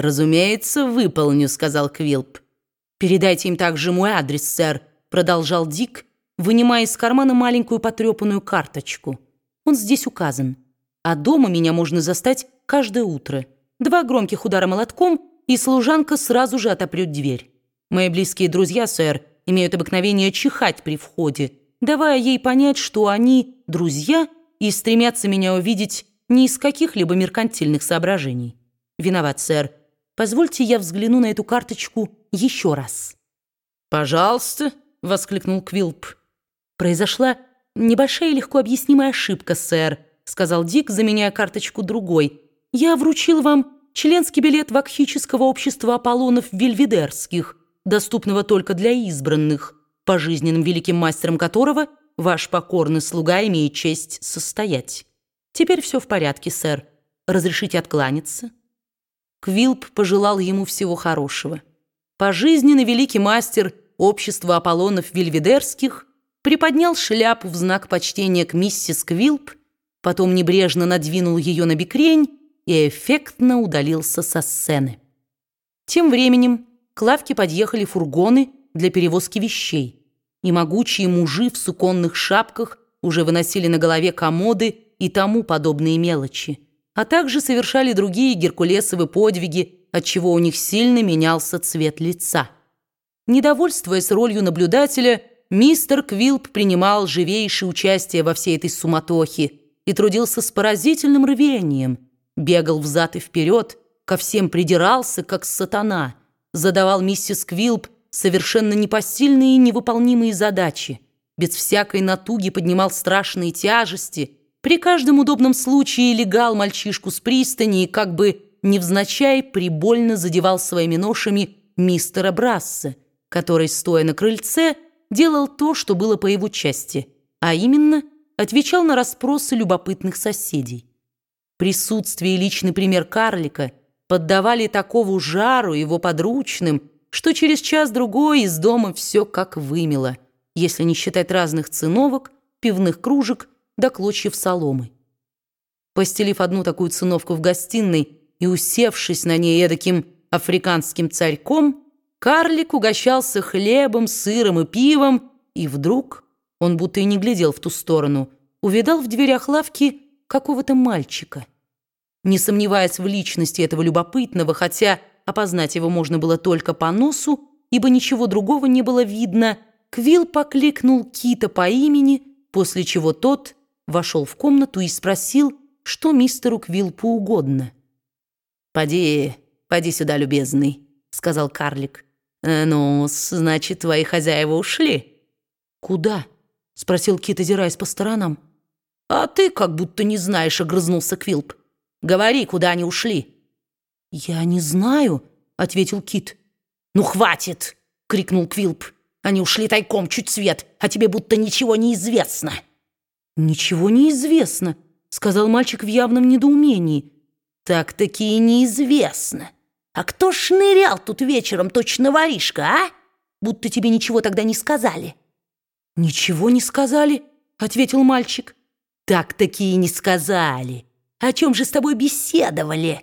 «Разумеется, выполню», — сказал Квилп. «Передайте им также мой адрес, сэр», — продолжал Дик, вынимая из кармана маленькую потрепанную карточку. «Он здесь указан. А дома меня можно застать каждое утро. Два громких удара молотком, и служанка сразу же отопрет дверь. Мои близкие друзья, сэр, имеют обыкновение чихать при входе, давая ей понять, что они друзья и стремятся меня увидеть не из каких-либо меркантильных соображений. Виноват, сэр. Позвольте я взгляну на эту карточку еще раз». «Пожалуйста», — воскликнул Квилп. «Произошла небольшая и легко объяснимая ошибка, сэр», — сказал Дик, заменяя карточку другой. «Я вручил вам членский билет Вакхического общества Аполлонов Вельведерских, доступного только для избранных, пожизненным великим мастером которого ваш покорный слуга имеет честь состоять. Теперь все в порядке, сэр. Разрешите откланяться?» Квилп пожелал ему всего хорошего. Пожизненный великий мастер общества Аполлонов Вельведерских приподнял шляпу в знак почтения к миссис Квилп, потом небрежно надвинул ее на бикрень и эффектно удалился со сцены. Тем временем к лавке подъехали фургоны для перевозки вещей, и могучие мужи в суконных шапках уже выносили на голове комоды и тому подобные мелочи, а также совершали другие геркулесовы подвиги, отчего у них сильно менялся цвет лица. Недовольствуясь ролью наблюдателя, мистер Квилп принимал живейшее участие во всей этой суматохе и трудился с поразительным рвением, бегал взад и вперед, ко всем придирался, как сатана, задавал миссис Квилп совершенно непосильные и невыполнимые задачи, без всякой натуги поднимал страшные тяжести, при каждом удобном случае легал мальчишку с пристани и как бы невзначай прибольно задевал своими ношами мистера Брасса, который, стоя на крыльце, делал то, что было по его части, а именно отвечал на расспросы любопытных соседей. Присутствие и личный пример карлика поддавали такого жару его подручным, что через час-другой из дома все как вымело, если не считать разных циновок, пивных кружек да клочьев соломы. Постелив одну такую циновку в гостиной и усевшись на ней эдаким африканским царьком, карлик угощался хлебом, сыром и пивом, и вдруг, он будто и не глядел в ту сторону, увидал в дверях лавки какого-то мальчика. Не сомневаясь в личности этого любопытного, хотя опознать его можно было только по носу, ибо ничего другого не было видно, Квилл покликнул Кита по имени, после чего тот вошел в комнату и спросил, что мистеру Квилпу угодно. «Поди, поди сюда, любезный», — сказал карлик. «Э, «Ну, значит, твои хозяева ушли?» «Куда?» — спросил Кит, озираясь по сторонам. «А ты как будто не знаешь», — огрызнулся Квилп. «Говори, куда они ушли?» «Я не знаю», — ответил Кит. «Ну, хватит!» — крикнул Квилп. «Они ушли тайком чуть свет, а тебе будто ничего не известно». «Ничего не известно», — сказал мальчик в явном недоумении. «Так-таки и неизвестно. А кто шнырял тут вечером, точно воришка, а? Будто тебе ничего тогда не сказали». «Ничего не сказали», — ответил мальчик. «Так-таки и не сказали. О чем же с тобой беседовали?»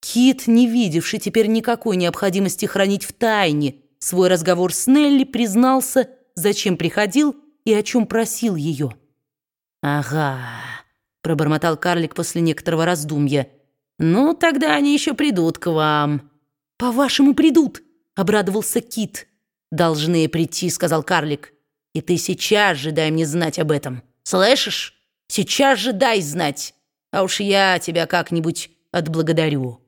Кит, не видевший теперь никакой необходимости хранить в тайне свой разговор с Нелли, признался, зачем приходил и о чем просил ее. «Ага», — пробормотал карлик после некоторого раздумья. «Ну, тогда они еще придут к вам». «По-вашему, придут?» — обрадовался Кит. «Должны прийти», — сказал карлик. «И ты сейчас же дай мне знать об этом. Слышишь? Сейчас же дай знать. А уж я тебя как-нибудь отблагодарю.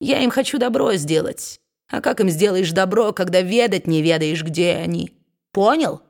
Я им хочу добро сделать. А как им сделаешь добро, когда ведать не ведаешь, где они? Понял?»